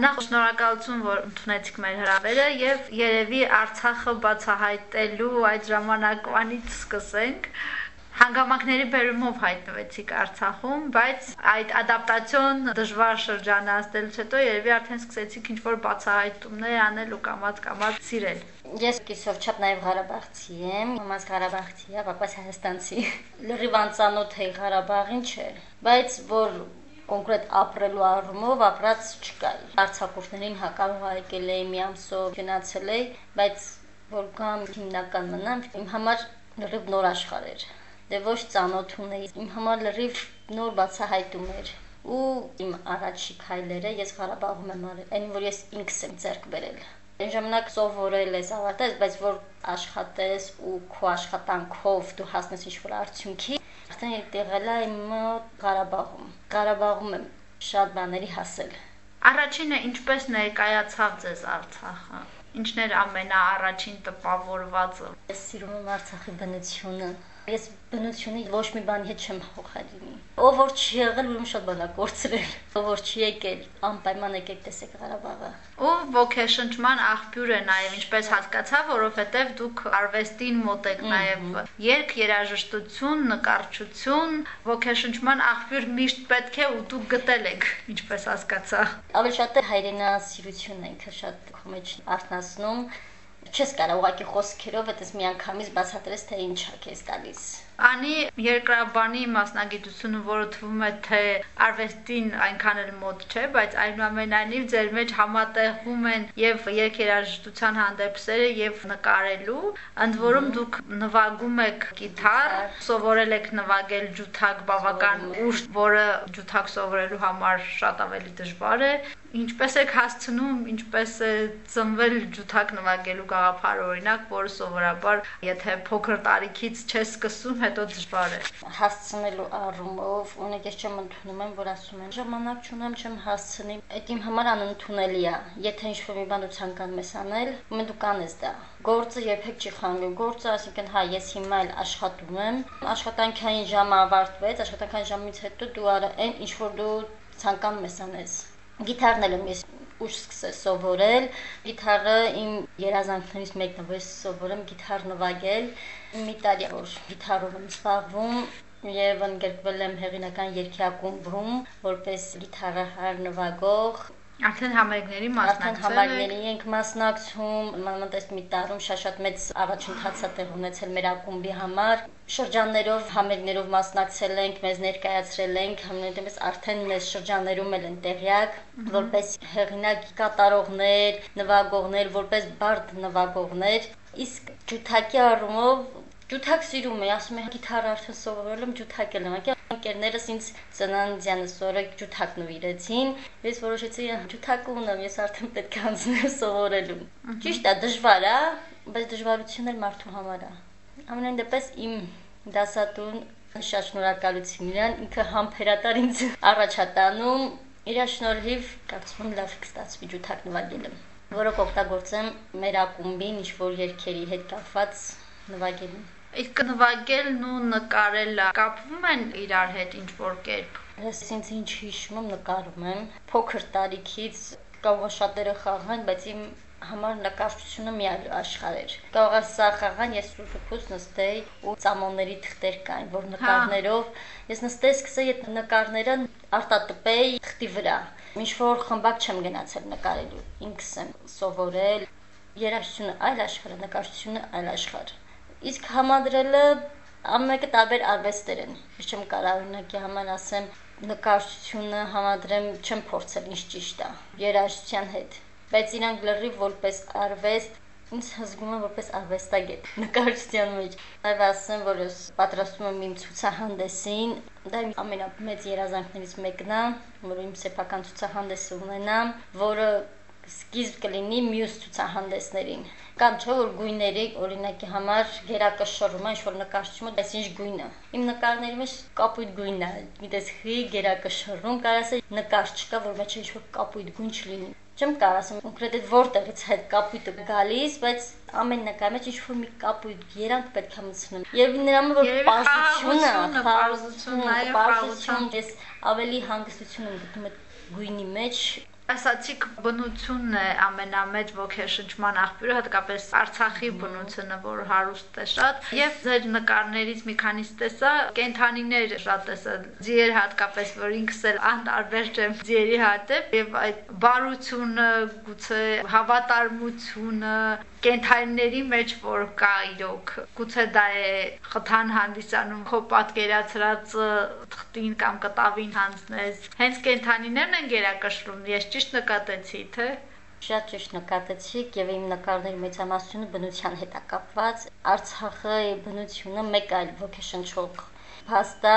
Նախ շնորհակալություն, որ ընդունեցիք մեր հրավերը եւ երևի Արցախը բացահայտելու այդ ժամանակվանից սկսենք հանգամանքների բերումով հայտնվեցիք Արցախում, բայց այդ ադապտացիոն դժվար շրջանը անցնելուց հետո երևի արդեն սկսեցիք ինչ-որ բացահայտումներ անել ու կամած-կամած սիրել։ Ես կիսով չափ նաև Ղարաբաղցի եմ, մամաս Ղարաբաղցի է, papas Հայաստանցի։ Լրիվ անծանոթ էի Ղարաբաղին չէ, բայց որ կոնկրետ ապրելու առումով ապրած չկա։ Արցախուրդներին հակառակ եկել էի մի ամսով գնացել էի, բայց որ կամ հիմնական մնամ, իմ համար լրիվ նոր աշխարհ էր դե ոչ ծանոթ ունեի։ Իմ համար լրիվ նոր բացահայտում էր ու իմ առաջի քայլերը ես Ղարաբաղում եմ արել, այն որ ես ինքս եմ ձեռք բերել։ Այն ժամանակ սովորել ես, ավարտես, բայց որ աշխատես ու քո աշխատանքով դու հասնես ինչ-որ արդյունքի, արդեն եղել իմ Ղարաբաղում։ Ղարաբաղում եմ շատ բաների հասել։ Առաջինը ինչպես ներկայացավ ձեզ Արցախը։ Ինչն էր ամենաառաջին տպավորվածը։ Ես սիրում եմ Արցախի բնությունը, Ես բնությունի ոչ մի բանի հետ չեմ հոխալինի։ Ով որ չի եղել, ուրեմն շատ բան է կորցրել։ Ով որ չի եկել, անպայման եկեք տեսեք Ղարաբաղը։ Ու ոգեշնչման աղբյուր է նաև, ինչպես հասկացա, որովհետև դուք արվեստին մոտ եք նաև երկ, երաժշտություն, նկարչություն, ոգեշնչման աղբյուր միշտ պետք է ու դուք գտել եք, ինչպես հասկացա։ Ավելի շատ հայրենասիրությունն ինքը շատ քո մեջ արտնասնում չես կարող ուղակի խոսքերով այդպես միանգամից բացատրես թե ինչա քեզ տալիս Անի երկրաբանի մասնագիտությունը, որը թվում է թե արվեստին այնքան էլ մոտ չէ, բայց այնուամենայնիվ ձեր մեջ համատեղում են եւ երկերաժշտության հանդեպսերը եւ նկարելու, ընդ որում դուք նվագում եք գիտար, սովորել եք նվագել ջութակ բավական ուշ, որը ջութակ սովորելու համար շատ ավելի դժվար է, ինչպես եք հասցնում, ինչպես է ծնվել ջութակ նվագելու գաղափարը օրինակ, որը սովորաբար եթե փոքր տարիքից չես սկսում, հետո դժվար է։ Հասցնելու առումով, ունեք ես չեմ ընդունում եմ, որ ասում են, ժամանակ չունեմ, չեմ հասցնի։ Այդ իմ համար անընդունելի է։ Եթե ինչ-որ մի բան ու ցանկանում ես անել, ում դու կանես դա։ Գործը երբեք չի խանգարում։ Գործը, ասինքն, հա, ես հիմա էլ աշխատում եմ, աշխատանքային ժամը ավարտվեց, աշխատանքային ժամից հետո դու արա այն ինչ որ դու ցանկանում ես անես։ Գիտարն եմ ես ուշ սկսել սովորել։ Գիտարը իմ երազանքներից մեկն է, որ ես սովորեմ գիտար նվագել։ Մի տարի որ գիտարով եմ զբաղվում, եւ ընդգրկվել եմ հեղինական երգի ակումբում որպես գիտարահար նվագող Արդեն համերգների մասնակցել Արդեն համերգների ենք մասնակցում, մանավանդ մի տարում շատ-շատ մեծ առաջընթաց է տեղ ունեցել մեր ակումբի համար։ Շրջաններով համերգներով մասնակցել ենք, մեզ ներկայացրել ենք, համենայնպես արդեն մեզ շրջաններում էլ են տեղյակ, որպես հեղինակ կատարողներ, նվագողներ, որպես բարդ նվագողներ։ Իսկ ջութակի առումով ջութակ սիրում եմ, ասում եմ գիտար արդեն սովորել եմ ջութակ եմ, ընկերներս ինձ ծնանդյանս օրը ջութակ նվիրեցին, ես որոշեցի ջութակ ունեմ, ես արդեն պետք է անցնեմ սովորելու։ Ճիշտ է, դժվար է, բայց դժվարությունն էլ մարդու համար է։ Ամենայն դեպս իմ դասատուն շատ շնորհակալություն իրան, ինքը համբերատար ինձ առաջատանում, իր շնորհիվ կարծում լավ կստացվի ջութակ նվագելը որը կօգտագործեմ մեր ակումբին ինչ որ երկերի հետ կապված նվագելուն Իսկ նվագելն ու նկարելը կապվում են իրար հետ ինչ որ կերպ։ Ես ինձ ինչ հիշում եմ նկարում եմ փոքր տարիքից կարող շատերը խաղան, բայց իմ համար նկարչությունը մի այլ աշխարհ էր։ Կարող է սա խաղան ես սուփուս նստեի ու ծամոնների թղթեր կային, որ նկարներով ես նստեի սկսեի այդ նկարները արտատպեի թղթի վրա։ Ինչ որ խմբակ չեմ գնացել նկարելու։ Ինքս եմ սովորել երաժշտությունը այլ աշխարհ, նկարչությունը այլ աշխարհ իսկ համադրելը ամենը տարբեր արվեստեր են։ Ես չեմ կարող օրինակի համար ասեմ նկարչությունը համադրեմ, չեմ փորձել ինչ ճիշտ է երաժշտության հետ, բայց իրանք լրիվ որպես արվեստ ինձ հզգում եմ որպես արվեստագետ նկարչության մեջ։ Նաև ասեմ, որ ես պատրաստում եմ իմ ցուցահանդեսին, դա իմ ամենամեծ երազանքներից մեկն է, որ իմ սեփական ցուցահանդեսը ունենամ, որը սկիզբ կլինի մյուս ցուցահանդեսներին կամ չէ որ գույների օրինակի համար գերակշռում է ինչ-որ նկարչումը, բայց ինչ գույնը։ Իմ նկարների մեջ կապույտ գույնն է, գիտես, հի գերակշռում, կարող ասել նկար չկա, որ մեջ ինչ-որ կապույտ գույն չլինի։ Չեմ կարող ասեմ կոնկրետ որտեղից այդ կապույտը գալիս, բայց ամեն նկարի մեջ ինչ-որ մի կապույտ երանք պետք է մտցնեմ։ Եվ նրա համար որ պարզությունը, պարզությունը, պարզություն, ես ավելի հանգստություն գտնում գույնի մեջ, Ասացիք բնությունն է ամենամեծ ոգեշնչման աղբյուրը, հատկապես Արցախի բնությունը, որ հարուստ է շատ, եւ ձեր նկարներից մի քանիսը տեսա, կենթանիներ շատ տեսա, ձիեր հատկապես, որ ինքս էլ անտարբեր եմ ձիերի հատեպ եւ այդ բարությունը, գուցե հավատարմությունը, կենթանիների մեջ որ կա իրոք գուցե դա է խթան հանդիսանում քո պատկերացրած թղթին կամ կտավին հանձնես հենց կենթանիներն են գերակշռում ես ճիշտ նկատեցի թե Շատ ճիշտ նկատեցիք եւ իմ նկարների մեծամասնությունը բնության հետ է կապված։ Արցախը բնությունը մեկ այլ ոգեշնչող փաստա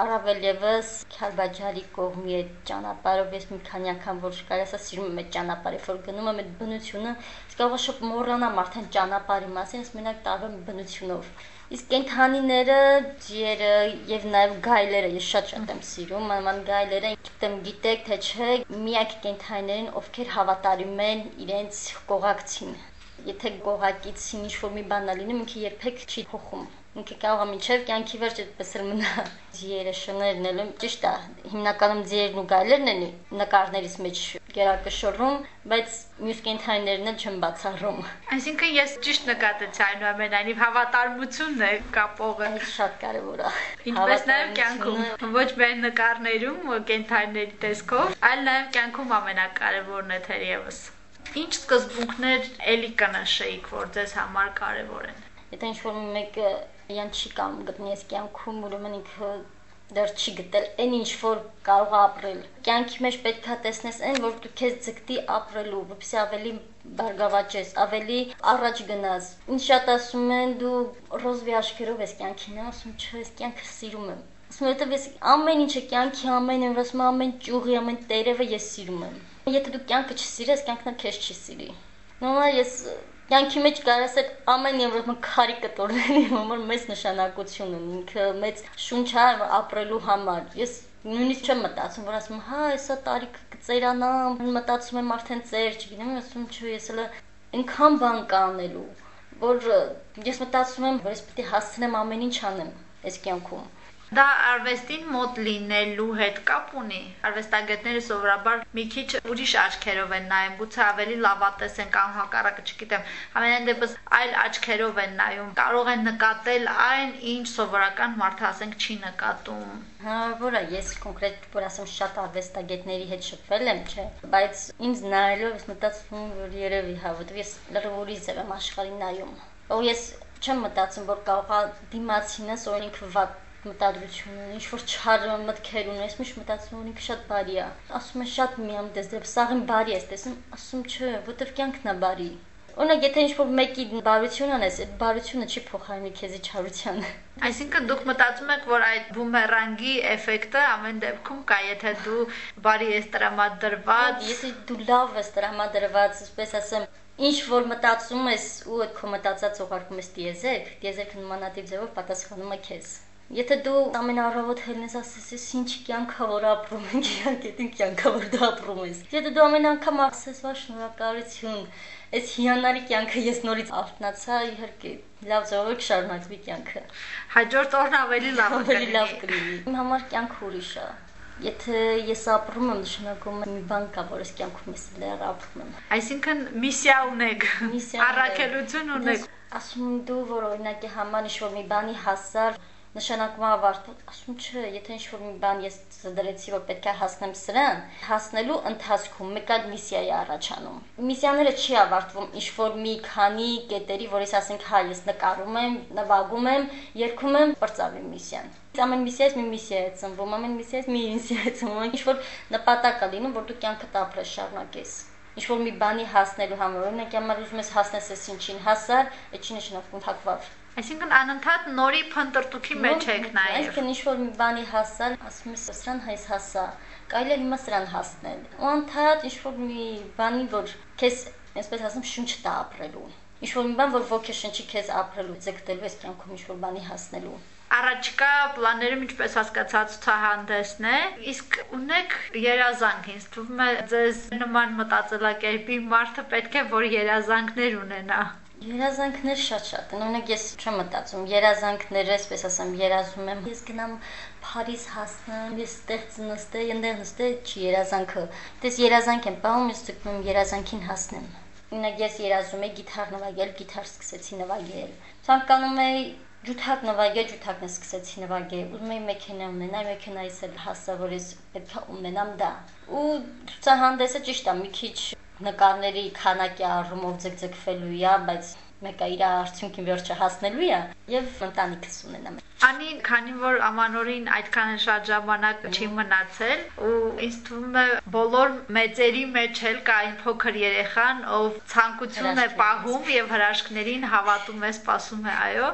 Առավել եւս Քալբաջարի կողմի այդ ճանապարհով ես մի քանի անգամ որ կարելի ասա սիրում եմ այդ ճանապարհը, որ գնում եմ այդ բնությունը, կարող շփ մոռանամ արդեն ճանապարհի մասին, ես մենակ տարվում բնությունով։ Իսկ կենթանիները, ջիերը եւ նաեւ գայլերը ես շատ շատ եմ սիրում, մանավանդ գայլերը, գիտեմ գիտեք թե չէ, միակ կենթանիներին, ովքեր հավատարիմ են իրենց կողակցին։ Եթե կողակիցին ինչ-որ մի բան լինի, ինքը երբեք չի փոխում ինքը կարող է միջև կյանքի վերջ այդպես էլ մնա ձիերը շներն էլ ճիշտ է հիմնականում ձիերն ու գայլերն են նկարներից մեջ գերակշռում բայց մյուս կենթանիներն էլ չեն բացառում այսինքն ես ճիշտ նկատեցի այնուամենայնիվ հավատարմությունն է կապողը շատ կարևոր է ինչպես նաև կյանքում ոչ միայն նկարներում կենթանիների տեսքով այլ նաև կյանքում ամենակարևորն է թերևս Ինչ սկզբունքներ ելի կնշեիք, որ ձեզ համար կարևոր են։ Եթե ինչ-որ մեկը իրան չի կամ գտնի այս կյանքում, ուրեմն ինքը դեռ չի գտել այն ինչ որ կարող ապրել։ Կյանքի մեջ պետք է տեսնես այն, որ դու քեզ ձգտի ապրելու, որպեսզի ավելի բարգավաճես, ավելի առաջ գնաս։ Ինչ շատ ասում են դու ռոզվի աչքերով ես կյանքին, ասում չէ, ես կյանքը սիրում եմ։ Ասում ես ամեն ինչը կյանքի ամեն ասում ամեն ճյուղի, ամեն տերևը ես սիրում եմ։ Եթե դու կյանքը չսիրես, կյանքն էլ քեզ չի սիրի։ Նոմա ես կյանքի մեջ կարաս այդ ամեն երբ քարի կտորների համար մեծ նշանակություն ունի ինքը մեծ շունչ է ապրելու համար ես նույնիսկ չեմ մտածում որ ասում հա հեսա տարիքը կծերանա մտածում եմ արդեն ծեր չգիտեմ ասում չէ ես հələ այնքան բան կա անելու որ ես մտածում եմ որ ես պետք է հասցնեմ ամեն ինչ անեմ այս կյանքում Դա արվեստին մոտ լինելու հետ կապ ունի։ Արվեստագետները սովորաբար մի քիչ ուրիշ աչքերով են նայում, գուցե ավելի լավատես են կամ հակառակը, չգիտեմ։ Ամենայն դեպս այլ աչքերով են նայում, կարող են նկատել այն, ինչ սովորական մարդը ասենք չի նկատում։ Հնարավոր է, ես կոնկրետ որ ասեմ շատ արվեստագետների հետ շփվել եմ, չէ, բայց ինձ նայելով ես մտածում որ երևի հա, որովհետև ես լրիվ ուրիշ ձև եմ աշխարհին նայում։ Ու ես չեմ մտածում որ կարող է դիմացինս օրինք վատ մտադրություն ունի, ինչ որ չար մտքեր ունի, ես միշտ մտածում ինքը շատ բարի է։ Ասում է շատ միամ տեսել, սաղին բարի ես տեսնում, ասում չէ, որտեվ կյանքն է բարի։ Օրինակ, եթե ինչ-որ մեկի բարություն անես, այդ բարությունը չի փոխարինի քեզի չարությանը։ Այսինքն դուք մտածում եք, որ այդ բումերանգի էֆեկտը ամեն դեպքում կա, եթե դու բարի ես տրամադրված, եթե դու լավ ես տրամադրված, ասես ասեմ, ինչ որ մտածում ես ու այդ քո մտածած ուղարկում ես դիեզերք, դիեզերքը նմանատիպ ձևով պատասխանում է քեզ։ Եթե դու ամեն առավոտ հելնես ասես, ես ինչ կյանքա որ ապրում եմ, իհարկե դու կյանքա որ դու ապրում ես։ Եթե դու ամեն անգամ ասես, «Վա շնորհակալություն, այս հիանալի կյանքը ես նորից արթնացա», իհարկե լավ ձևով կշարունակվի կյանքը։ Հաջորդ օրն ավելի լավ ավելի լավ կլինի։ Իմ համար կյանքը ուրիշ է։ Եթե ես ապրում եմ, նշանակում է մի բան կա, որ ես կյանքում ես լեր ապրում եմ։ Այսինքն միսիա ունեք, առաքելություն ունեք։ Ասում դու, որ օրինակի համար ինչ-որ մի բանի հասար, նշանակում ավարտել, ասում չէ, եթե ինչ-որ մի բան ես դրեցի, որ պետք է հասնեմ սրան, հասնելու ընթացքում մեկ այլ միսիա է առաջանում։ Միսիաները չի ավարտվում ինչ-որ մի քանի կետերի, որից ասենք, հա, ես նկարում եմ, նվագում եմ, երգում եմ, բրծավի միսիան։ Ամեն միսիայից մի միսիա է ծնվում, ամեն միսիայից մի միսիա է ծնվում, ինչ-որ նպատակ է լինում, որ դու կյանքդ ապրես, շարունակես ինչ որ մի բանի հասնելու համար օրինակ համար ուզում ես հասնես այս ինչին հասար, այդ չի նշանակում հակվավ Այսինքն անընդհատ նորի փնտրտուքի մեջ եք նայել։ Այսինքն ինչ որ մի բանի հասալ, ասում ես սրան հայս հասա, կարելի է հիմա սրան հասնել։ Ու անընդհատ ինչ որ մի բանի, որ քեզ, այսպես ասեմ, շունչ տա ապրելու։ Ինչ որ մի բան, որ ոգեշնչի քեզ ապրելու, ձգտելու այս կյանքում ինչ որ բանի հասնելու առաջկա պլաններում ինչպես հասկացա ցուցահանդեսն է իսկ ունեք երազանք ինձ թվում է ձեզ նման մտածելակերպի մարդը պետք է որ երազանքներ ունենա Երազանքներ շատ-շատ։ Օրինակ ես չեմ մտածում, երազանքները, այսպես ասեմ, երազում եմ, ես գնամ Փարիզ հասնեմ, ես ստեղ նստե, այնտեղ նստե, չի երազանքը։ Դες երազանք եմ, բաղում ես ցկում երազանքին հասնեմ։ Օրինակ ես երազում եմ գիտար նվագել, գիտար սկսեցի նվագել։ Ցանկանում եմ ջութակ նվագել, ջութակն սկսեցի նվագել։ Ուզում եմ մեքենա ունենալ, մեքենայից էլ հասա, որ ես պետք է ունենամ դա։ Ու ցուցահանդեսը ճիշտ է, մի քիչ նկարների քանակի առումով ձգձգվելու է, բայց մեկը իր արդյունքին վերջը հասնելու է եւ ընտանիքս ունենամ։ Անի, քանի որ ամանորին այդքան շատ ժամանակ չի մնացել ու ինձ թվում է բոլոր մեծերի մեջ էլ կա այն փոքր երեխան, ով ցանկություն է պահում եւ հրաշքներին հավատում է, սպասում է, այո,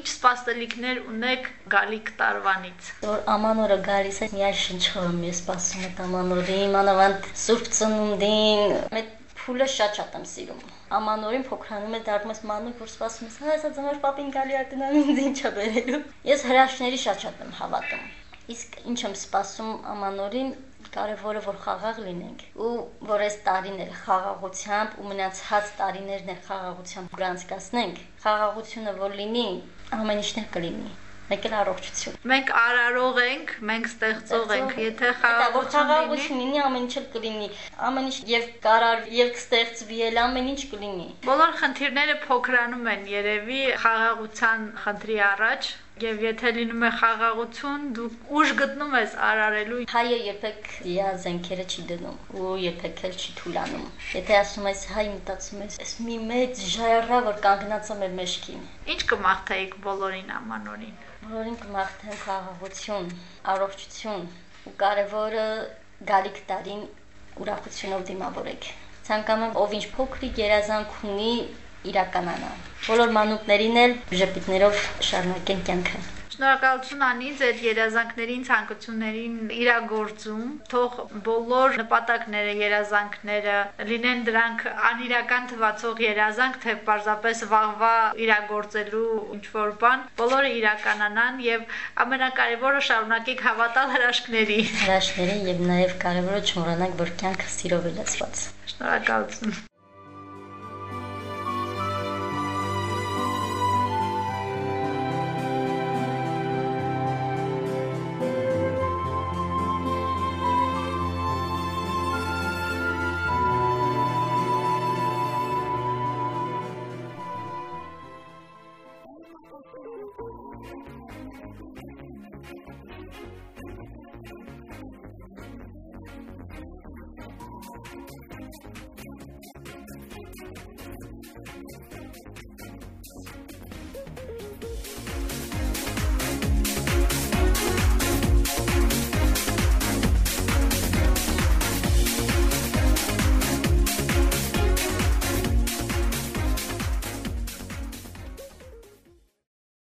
ինչ սպասելիքներ ունեք գալիք տարվանից։ Որ ամանորը գալիս է, միայն շնչում եմ սպասում եմ ամանորին, մանավանդ Սուրբ Ծնունդին, մեծ փուլը շատ-շատ եմ սիրում։ Ամանորին փոքրանում է դառնում ես մանուկ, որ սպասում ես, հա, ասա ձմար պապին գալի է տնան ինձ ինչա բերելու։ Ես հրաշքների շատ-շատ եմ հավատում։ Իսկ ինչ եմ սպասում ամանորին, կարևորը որ խաղաղ լինենք ու որ այս տարիները խաղաղությամբ ու մնացած տարիներն էլ խաղաղությամբ գրանցկացնենք խաղաղությունը որ լինի ամեն ինչն էլ կլինի մեկ էլ առողջություն։ Մենք արարող ենք, մենք ստեղծող ենք, եթե խաղաղություն լինի, ամեն ինչ կլինի, ամեն ինչ եւ կարար եւ կստեղծվի էլ ամեն ինչ կլինի։ Բոլոր խնդիրները փոքրանում են երևի խաղաղության խնդրի առաջ, Եվ եթե լինում է խաղաղություն, դու ուժ գտնում ես արարելու։ Հայը երբեք իր զենքերը չի դնում ու երբեք էլ չի թուլանում։ Եթե ասում ես հայ մտածում ես, այս մի մեծ ժայռա, որ կանգնած է մեր մեջքին։ Ինչ կմաղթեիք բոլորին ամանորին բոլորին կմաղթեմ խաղաղություն, առողջություն ու կարևորը գալիք տարին ուրախությունով դիմավորեք։ Ցանկանում ով ինչ փոքրիկ երազանք ունի իրականանա։ Բոլոր մանուկներին էլ ժպիտներով շարունակեն կյանքը։ Շնորհակալություն անի ձեր երազանքներին, ցանկություններին իրագործում։ Թող բոլոր նպատակները, երազանքները լինեն դրանք անիրական թվացող երազանք, թե պարզապես վաղվա իրագործելու ինչ որ բան, բոլորը իրականանան եւ ամենակարևորը շարունակեք հավատալ հրաշքների։ Հրաշքների եւ նաեւ կարևորը չմոռանանք, որ կյանքը սիրով է լցված։ Շնորհակալություն։